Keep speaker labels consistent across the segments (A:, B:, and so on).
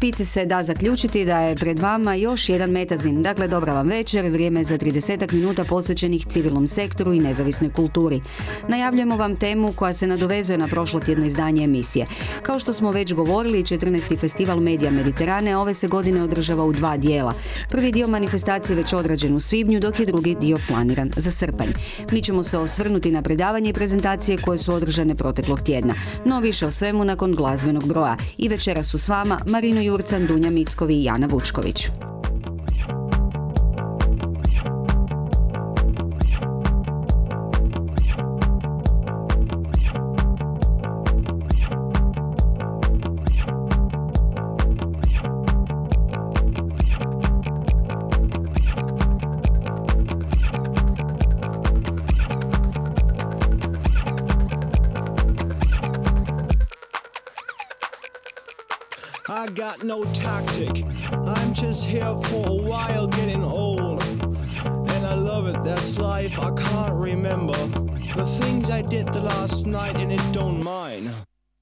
A: Špici se da zaključiti da je pred vama još jedan metazin. Dakle, dobra vam večer, vrijeme za 30 minuta posvećenih civilnom sektoru i nezavisnoj kulturi. Najavljujemo vam temu koja se nadovezuje na prošlo tjedno izdanje emisije. Kao što smo već govorili, 14. festival Medija Mediterane ove se godine održava u dva dijela. Prvi dio manifestacije već odrađen u svibnju, dok je drugi dio planiran za srpanj. Mi ćemo se osvrnuti na predavanje i prezentacije koje su održane proteklog tjedna. No više o svemu nakon glazbenog broja. I večera su s vama Marino Jurcan, Dunja Mickovi i Jana Vučković.
B: No tactic. I'm just here for a while getting old. And I love it, that's life. I can't remember the things I did the last night and it don't mind.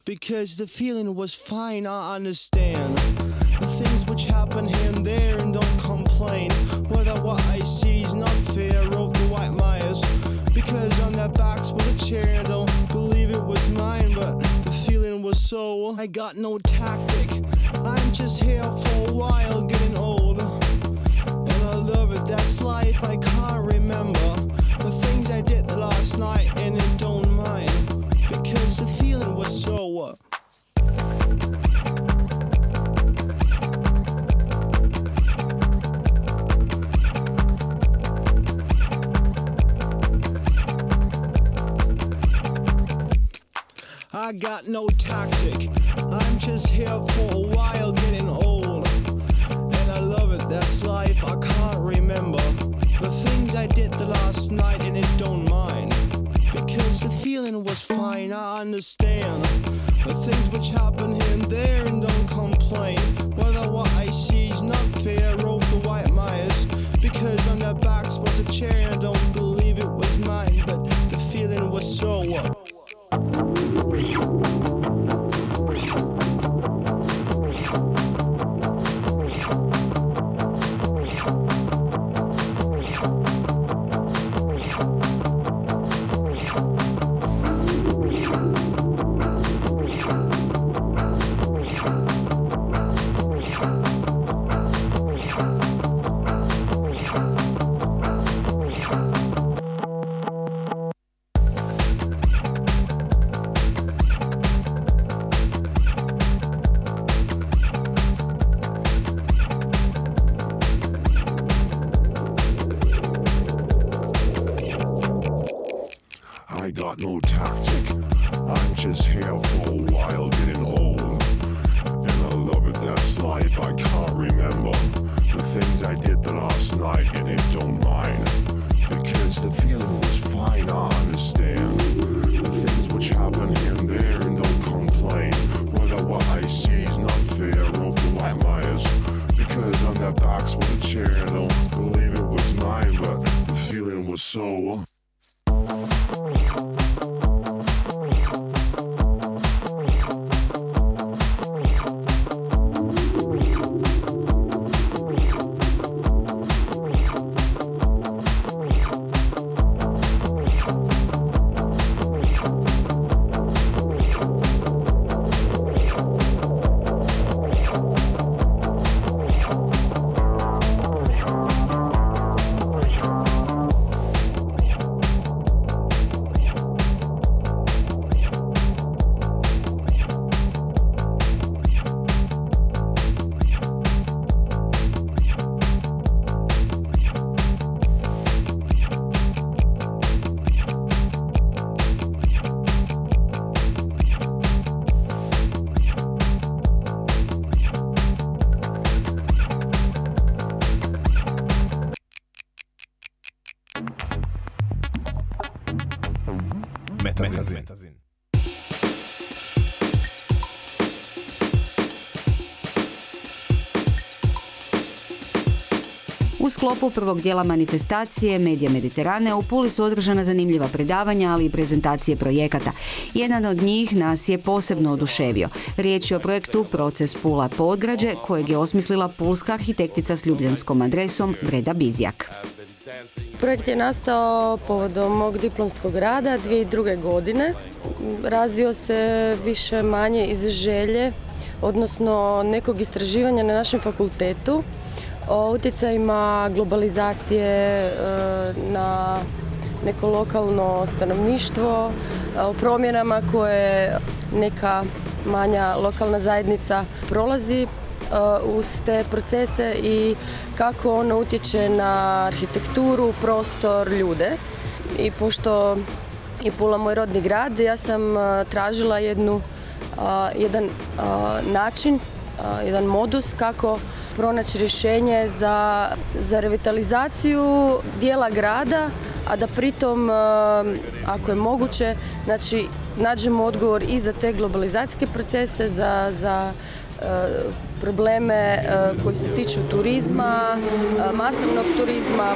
B: Because the feeling was fine, I understand. The things which happen here and there and don't complain. Whether what I see is not fair of the white Myers. Because on their backs was a chair, so. I got no tactic. I'm just here for a while, getting old. And I love it, that's life, I can't remember the things I did last night, and it don't mind. Because the feeling was so. Uh, I got no tactic. I'm just here for a while, getting old. And I love it, that's life. I can't remember the things I did the last night, and it don't mind. Because the feeling was fine, I understand. The things which happen here and there, and don't complain. Whether what I see is not fair, rope the white Myers. Because on their backs was a chair, I don't believe it was mine. But the feeling was so.
A: Sklopu prvog dijela manifestacije Medija Mediterane u Puli su održana zanimljiva predavanja, ali i prezentacije projekata. Jedan od njih nas je posebno oduševio. Riječ je o projektu Proces Pula Podgrađe, kojeg je osmislila pulska arhitektica s ljubljanskom adresom Breda Bizjak.
C: Projekt je nastao povodom mog diplomskog rada 2002. godine. Razvio se više manje iz želje, odnosno nekog istraživanja na našem fakultetu o utjecajima globalizacije e, na neko lokalno stanovništvo, o promjenama koje neka manja lokalna zajednica prolazi e, uz te procese i kako ono utječe na arhitekturu, prostor, ljude. I pošto je Pula moj rodni grad, ja sam e, tražila jednu, jedan način, jedan modus kako pronaći rješenje za, za revitalizaciju dijela grada, a da pritom, eh, ako je moguće, znači, nađemo odgovor i za te globalizacijske procese, za, za eh, probleme eh, koji se tiču turizma, masovnog turizma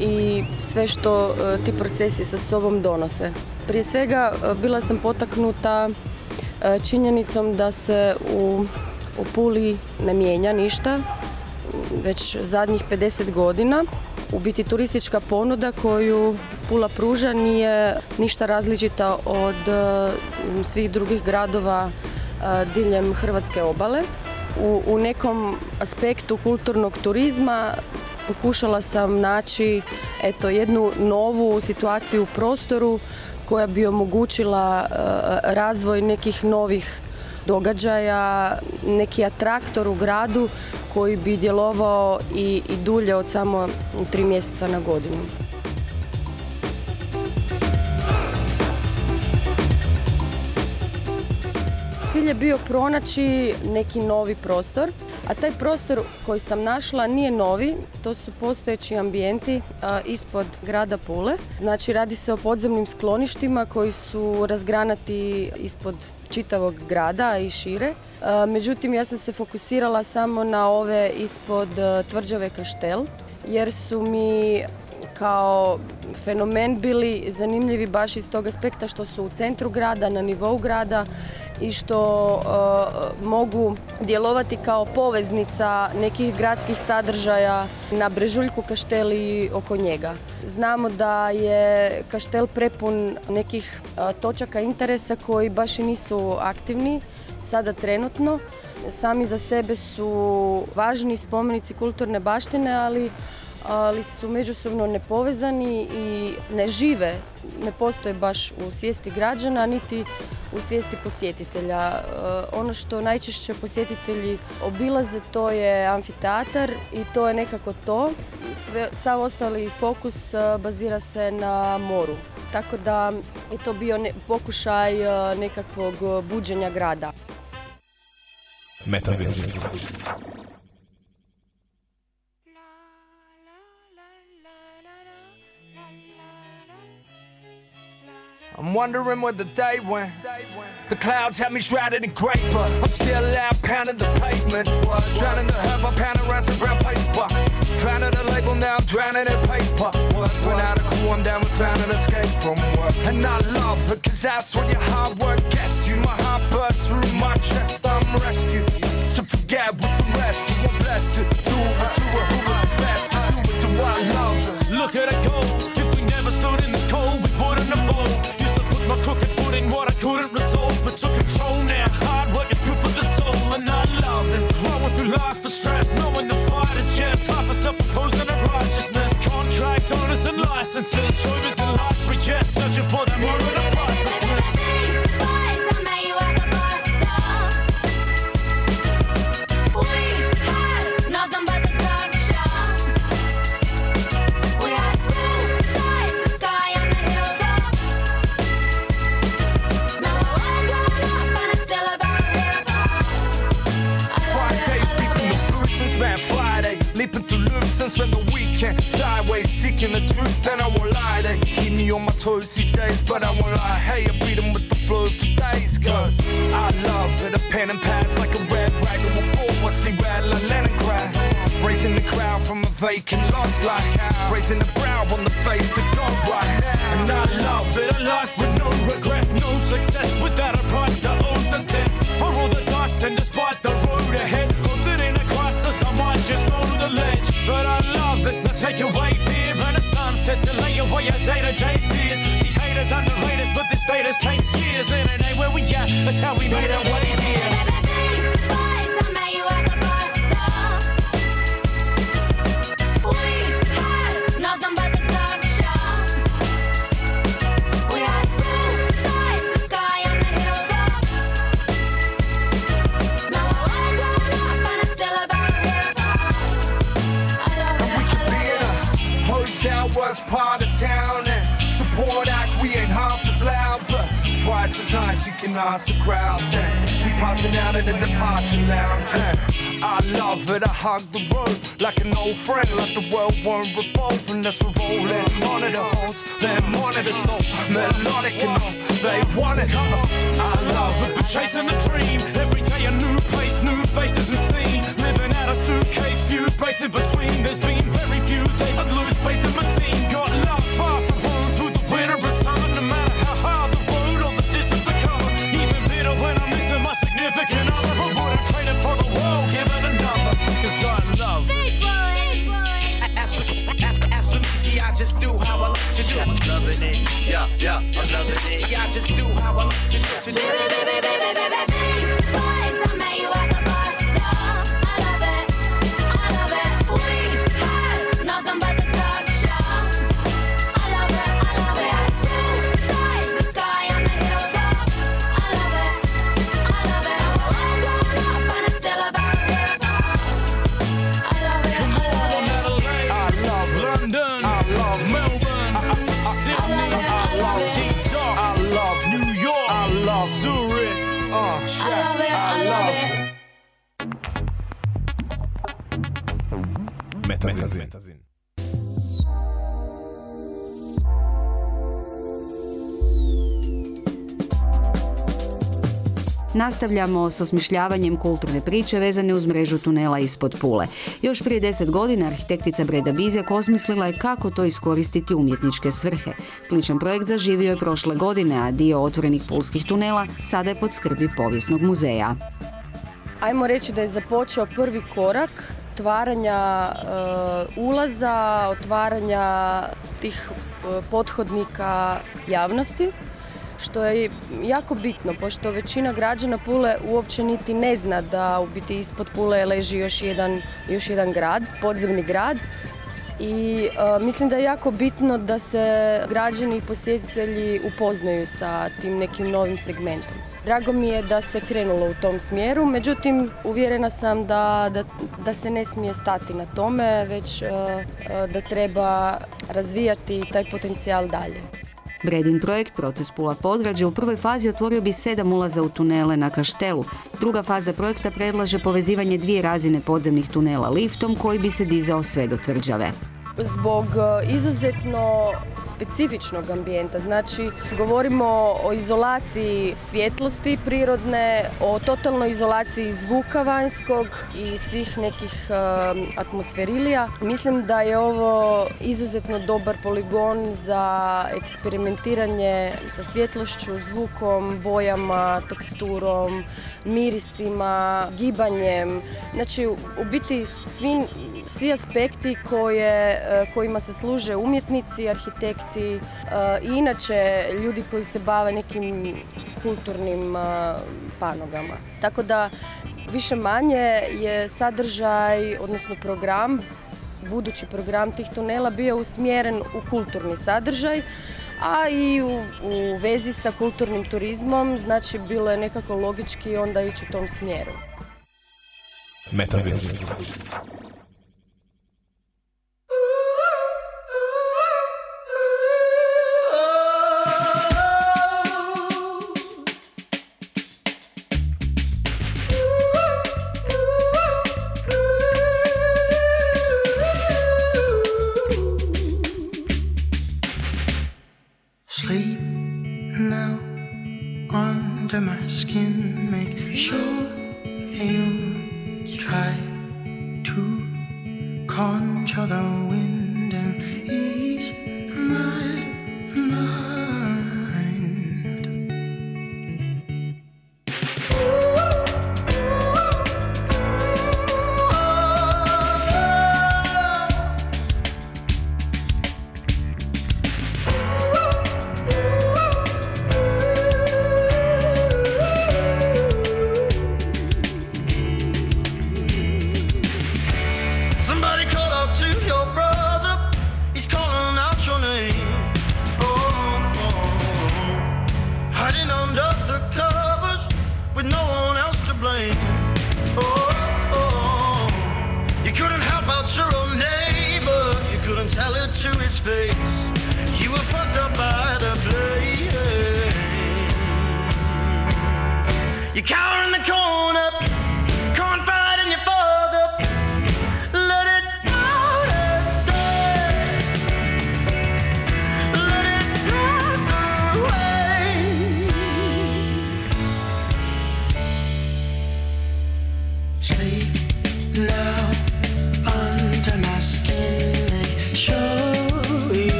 C: i sve što ti procesi sa sobom donose. Prije svega bila sam potaknuta činjenicom da se u u Puli ne mijenja ništa već zadnjih 50 godina. U biti turistička ponuda koju Pula pruža nije ništa različita od mm, svih drugih gradova e, diljem Hrvatske obale. U, u nekom aspektu kulturnog turizma pokušala sam naći eto, jednu novu situaciju u prostoru koja bi omogućila e, razvoj nekih novih događaja, neki atraktor u gradu koji bi djelovao i, i dulje od samo tri mjeseca na godinu. Cilj je bio pronaći neki novi prostor, a taj prostor koji sam našla nije novi, to su postojeći ambijenti ispod grada Pule. Znači radi se o podzemnim skloništima koji su razgranati ispod čitavog grada i šire. međutim, ja sam se fokusirala samo na ove ispod tvrđave Kaštel, jer su mi kao fenomen bili zanimljivi baš iz tog aspekta što su u centru grada, na nivou grada i što uh, mogu djelovati kao poveznica nekih gradskih sadržaja na Brežuljku Kaštel i oko njega. Znamo da je Kaštel prepun nekih uh, točaka interesa koji baš i nisu aktivni sada trenutno. Sami za sebe su važni spomenici kulturne baštine, ali ali su međusobno nepovezani i ne žive, ne postoje baš u svijesti građana, niti u svijesti posjetitelja. E, ono što najčešće posjetitelji obilaze to je amfiteatar i to je nekako to. Sav ostali fokus e, bazira se na moru. Tako da je to bio pokušaj e, nekakvog buđenja grada. I'm wondering where the day went. The clouds have me shrouded in grape, but I'm still out pounding the pavement. Drowning the herb, I'm pounding around some brown paper. Founded a label, now I'm drowning in paper. Went out of cool, I'm down with found an escape from work. And I love it, cause that's what your hard work gets you. My heart bursts through my chest, I'm rescued. So forget what the rest you want blessed to do it, do it, who the best to do it to what I love. Look at it couldn't the
D: like an old friend like the world won't revolve unless we're rolling
A: Nastavljamo s osmišljavanjem kulturne priče vezane uz mrežu tunela ispod Pule. Još prije deset godina arhitektica Breda Bizjak osmislila je kako to iskoristiti umjetničke svrhe. Sličan projekt zaživio je prošle godine, a dio otvorenih pulskih tunela sada je pod skrbi povijesnog muzeja.
C: Ajmo reći da je započeo prvi korak otvaranja e, ulaza, otvaranja tih e, pothodnika javnosti, što je jako bitno, pošto većina građana Pule uopće niti ne zna da u biti ispod Pule leži još jedan, još jedan grad, podzemni grad. I e, mislim da je jako bitno da se građani i posjetitelji upoznaju sa tim nekim novim segmentom. Drago mi je da se krenulo u tom smjeru, međutim uvjerena sam da, da, da se ne smije stati na tome, već e, e, da treba razvijati taj potencijal dalje.
A: Bredin projekt Proces Pula Podgrađe u prvoj fazi otvorio bi sedam ulaza u tunele na Kaštelu. Druga faza projekta predlaže povezivanje dvije razine podzemnih tunela liftom koji bi se dizao sve do tvrđave.
C: Zbog e, izuzetno specifičnog ambijenta. Znači, govorimo o izolaciji svjetlosti prirodne, o totalnoj izolaciji zvuka vanjskog i svih nekih e, atmosferilija. Mislim da je ovo izuzetno dobar poligon za eksperimentiranje sa svjetlošću, zvukom, bojama, teksturom, mirisima, gibanjem. Znači, u biti svi, svi aspekti koje, kojima se služe umjetnici, arhitekti e, i inače ljudi koji se bave nekim kulturnim e, panogama. Tako da više manje je sadržaj, odnosno program, budući program tih tunela bio usmjeren u kulturni sadržaj, a i u, u vezi sa kulturnim turizmom, znači bilo je nekako logički onda ići u tom smjeru.
E: Metazin.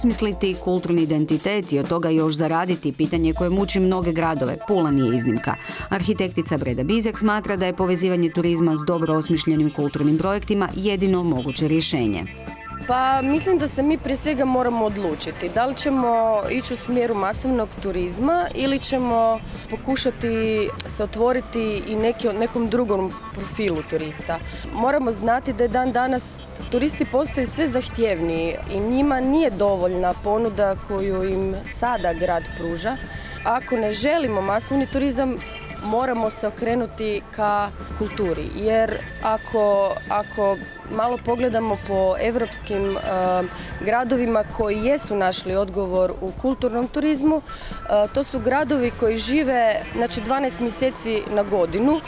A: Osmisliti kulturni identitet i od toga još zaraditi pitanje koje muči mnoge gradove. Pula nije iznimka. Arhitektica Breda Bizek smatra da je povezivanje turizma s dobro osmišljenim kulturnim projektima jedino moguće rješenje.
C: Pa mislim da se mi prije svega moramo odlučiti. Da li ćemo ići u smjeru masivnog turizma ili ćemo pokušati se otvoriti i neki, nekom drugom profilu turista. Moramo znati da je dan danas Turisti postaju sve zahtjevniji i njima nije dovoljna ponuda koju im sada grad pruža. Ako ne želimo masovni turizam, moramo se okrenuti ka kulturi. Jer ako, ako malo pogledamo po evropskim e, gradovima koji jesu našli odgovor u kulturnom turizmu, e, to su gradovi koji žive znači 12 mjeseci na godinu,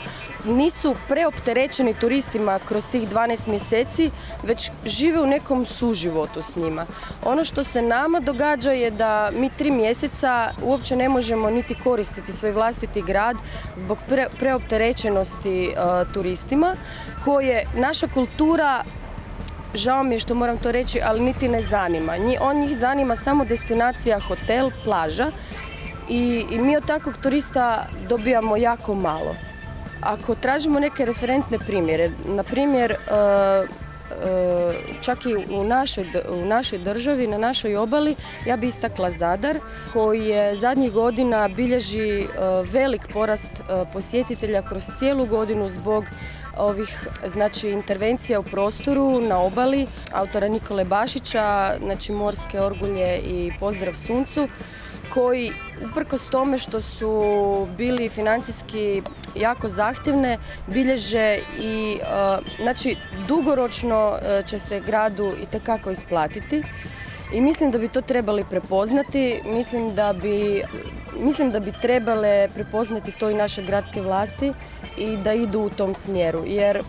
C: nisu preopterećeni turistima kroz tih 12 mjeseci, već žive u nekom suživotu s njima. Ono što se nama događa je da mi tri mjeseca uopće ne možemo niti koristiti svoj vlastiti grad zbog pre, preopterećenosti e, turistima koje naša kultura žao mi je što moram to reći, ali niti ne zanima. On njih zanima samo destinacija, hotel, plaža i, i mi od takvog turista dobijamo jako malo. Ako tražimo neke referentne primjere, na primjer, e, e, čak i u našoj, u našoj državi, na našoj obali, ja bi istakla Zadar, koji je zadnjih godina bilježi e, velik porast posjetitelja kroz cijelu godinu zbog ovih znači intervencija u prostoru na obali autora Nikole Bašića, znači morske orgulje i pozdrav suncu koji uprkos tome što su bili financijski jako zahtjevne bilježe i e, znači dugoročno e, će se gradu itekako isplatiti. I mislim da bi to trebali prepoznati, mislim da bi, mislim da bi trebale prepoznati to i naše gradske vlasti i da idu u tom smjeru. Jer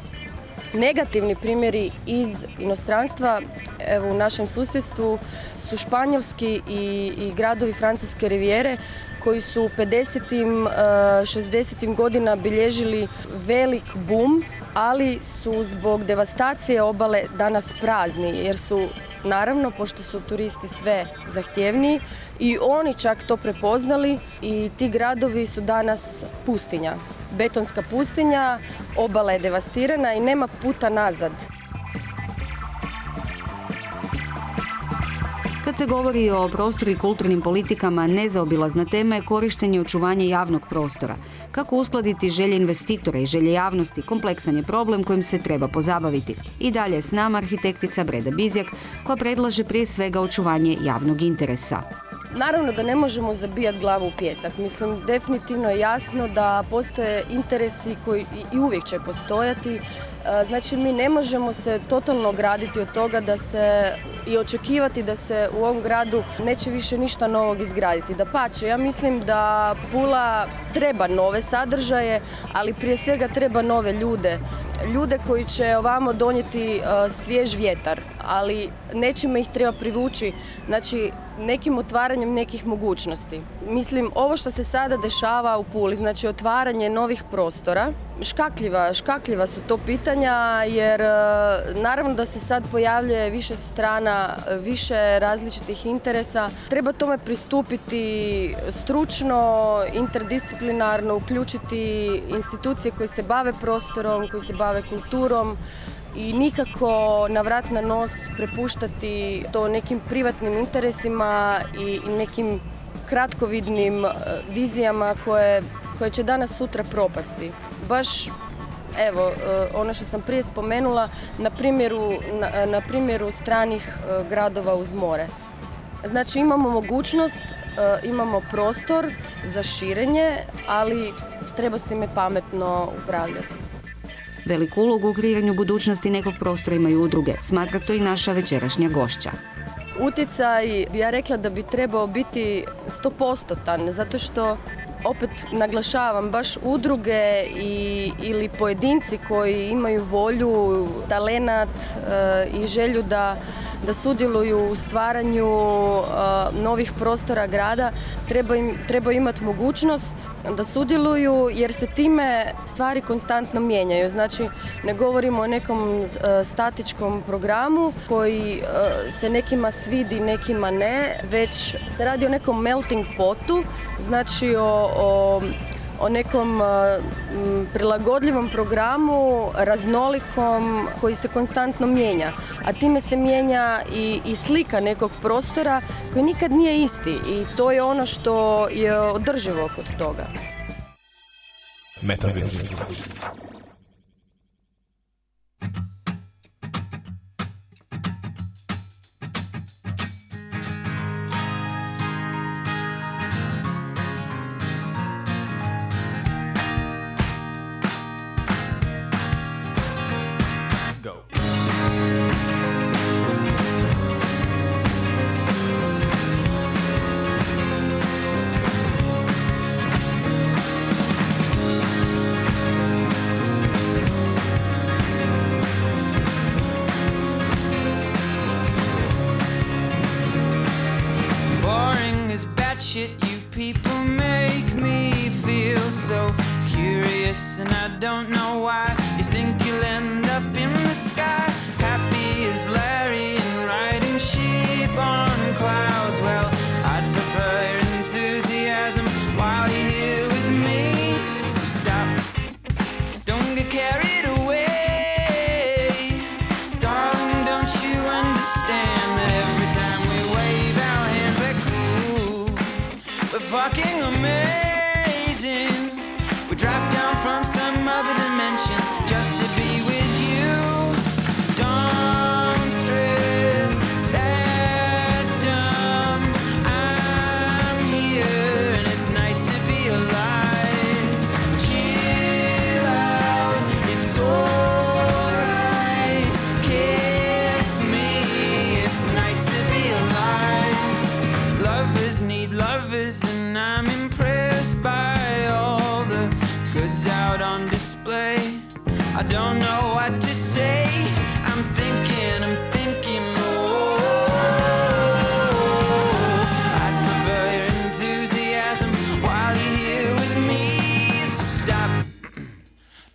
C: negativni primjeri iz inostranstva evo u našem susjedstvu su španjolski i, i gradovi francuske rivijere koji su u 50-im, eh, 60-im godina bilježili velik bum, ali su zbog devastacije obale danas prazni jer su naravno pošto su turisti sve zahtjevniji i oni čak to prepoznali i ti gradovi su danas pustinja. Betonska pustinja, obala je devastirana i nema puta nazad.
A: Kad se govori o prostoru i kulturnim politikama, nezaobilazna tema je korištenje i očuvanje javnog prostora. Kako uskladiti želje investitora i želje javnosti, kompleksan je problem kojim se treba pozabaviti. I dalje je s nama arhitektica Breda Bizjak, koja predlaže prije svega očuvanje javnog interesa.
C: Naravno da ne možemo zabijati glavu u pjesak. Mislim, definitivno je jasno da postoje interesi koji i- uvijek će postojati. E, Znači, mi ne možemo se totalno graditi od toga da se i očekivati da se u ovom gradu neće više ništa novog izgraditi. Da pače, ja mislim da Pula treba nove sadržaje, ali prije svega treba nove ljude. Ljude koji će ovamo donijeti e, svjež vjetar, ali nečime ih treba privući, znači nekim otvaranjem nekih mogućnosti. Mislim, ovo što se sada dešava u Puli, znači otvaranje novih prostora, škakljiva, škakljiva su to pitanja, jer e, naravno da se sad pojavljuje više strana, više različitih interesa. Treba tome pristupiti stručno, interdisciplinarno, uključiti institucije koje se bave prostorom, koji se bave kulturom, i nikako na vrat na nos prepuštati to nekim privatnim interesima i nekim kratkovidnim e, vizijama koje, koje će danas sutra propasti. Baš evo, e, ono što sam prije spomenula na primjeru, na, na primjeru stranih e, gradova uz more. Znači imamo mogućnost, e, imamo prostor za širenje, ali treba s time pametno upravljati.
A: Veliku ulogu u kreiranju budućnosti nekog prostora imaju udruge, smatra to i naša večerašnja gošća.
C: Utjecaj, ja rekla da bi trebao biti 100% zato što opet naglašavam, baš udruge i, ili pojedinci koji imaju volju, talenat e, i želju da, da sudjeluju u stvaranju e, novih prostora grada, treba, im, treba imati mogućnost da sudjeluju jer se time stvari konstantno mijenjaju. Znači, ne govorimo o nekom e, statičkom programu koji e, se nekima svidi, nekima ne, već se radi o nekom melting potu, znači o, o nekom prilagodljivom programu, raznolikom, koji se konstantno mijenja. A time se mijenja i, i slika nekog prostora koji nikad nije isti i to je ono što je održivo kod toga.
E: Metazin.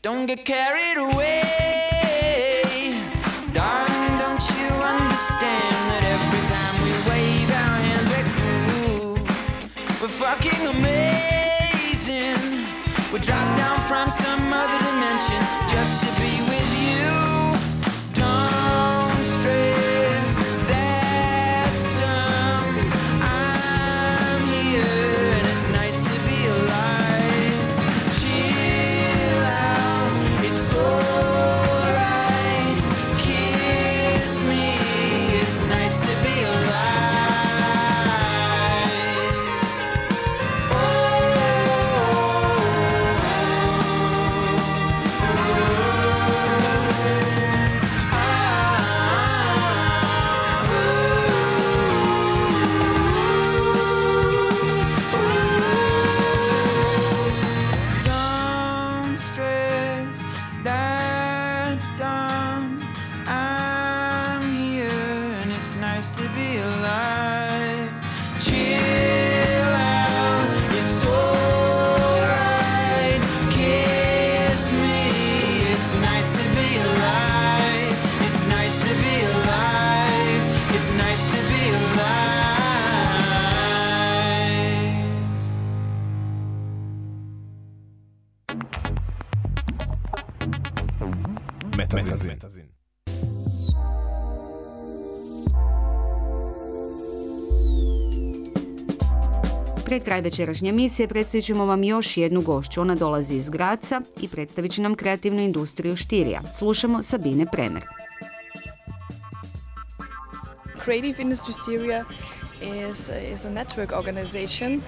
F: Don't get carried away. Darling, don't you understand that every time we wave our hands, we're cool? We're fucking amazing. We drop down from some other dimension
A: kraj večerašnje emisije predstavit ćemo vam još jednu gošću. Ona dolazi iz Graca i predstavit će nam kreativnu industriju Štirija. Slušamo Sabine Premer.
G: Creative Industry Styria is, is a network organization.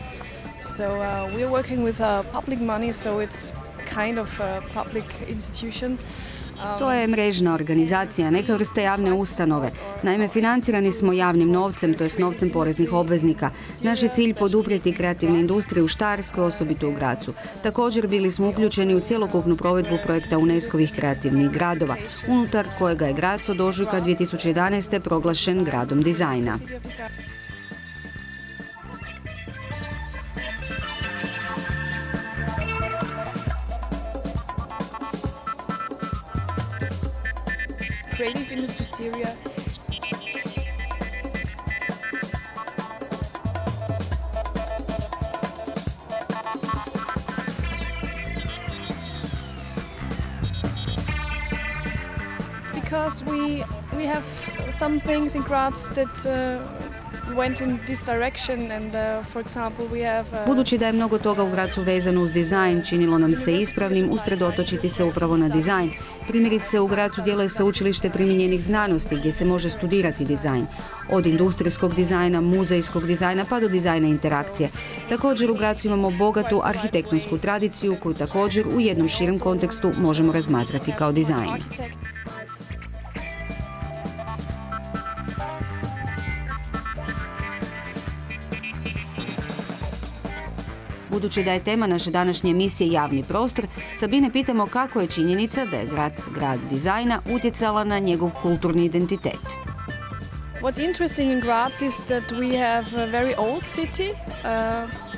G: So uh, we're working with uh, public money, so it's kind of a public institution.
A: To je mrežna organizacija, neka vrste javne ustanove. Naime, financirani smo javnim novcem, to je s novcem poreznih obveznika. Naš je cilj poduprijeti kreativne industrije u Štarskoj, osobito u Gracu. Također bili smo uključeni u cjelokupnu provedbu projekta UNESCO-vih kreativnih gradova, unutar kojega je Grac od ožujka 2011. proglašen gradom dizajna.
G: Because we we have some things in Graz that uh,
A: Budući da je mnogo toga u Gracu vezano uz dizajn, činilo nam se ispravnim usredotočiti se upravo na dizajn. Primjerice, u Gracu djeluje sveučilište primijenjenih znanosti gdje se može studirati dizajn. Od industrijskog dizajna, muzejskog dizajna pa do dizajna interakcije. Također u Gracu imamo bogatu arhitektonsku tradiciju koju također u jednom širem kontekstu možemo razmatrati kao dizajn. Budući da je tema naše današnje emisije javni prostor, Sabine pitamo kako je činjenica da je Grac grad dizajna utjecala na njegov kulturni identitet.
G: What's interesting in Graz is that we have a very old city. Uh,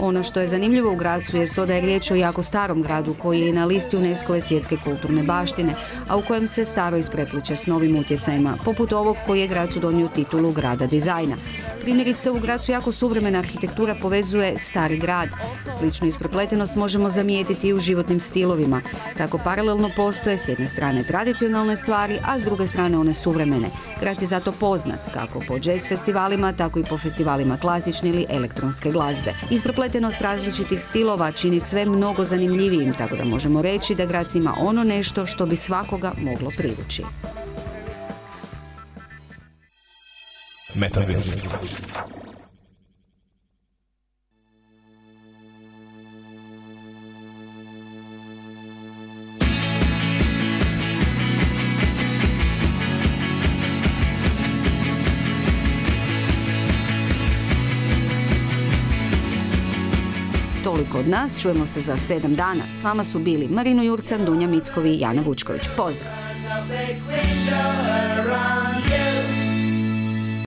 A: Ono što je zanimljivo u Gracu je to da je riječ o jako starom gradu koji je i na listi UNESCO-ve svjetske kulturne baštine, a u kojem se staro isprepliče s novim utjecajima, poput ovog koji je Gracu donio titulu grada dizajna. Primjerice u Gracu jako suvremena arhitektura povezuje stari grad. Sličnu isprepletenost možemo zamijetiti i u životnim stilovima. Tako paralelno postoje s jedne strane tradicionalne stvari, a s druge strane one suvremene. Grad je zato poznat kako po jazz festivalima, tako i po festivalima klasične ili elektronske glazbe. Isprepletenost različitih stilova čini sve mnogo zanimljivijim, tako da možemo reći da Grac ima ono nešto što bi svakoga moglo privući.
E: Metazin.
A: Toliko od nas, čujemo se za sedam dana. S vama su bili Marino Jurcan, Dunja Mickovi i Jana Vučković. Pozdrav!